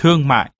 thương mại.